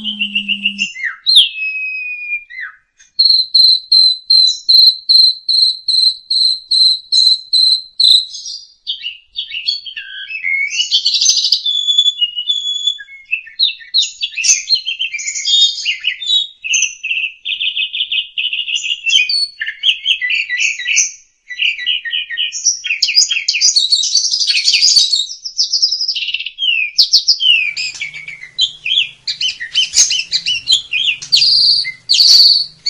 Thank you. ちょっと。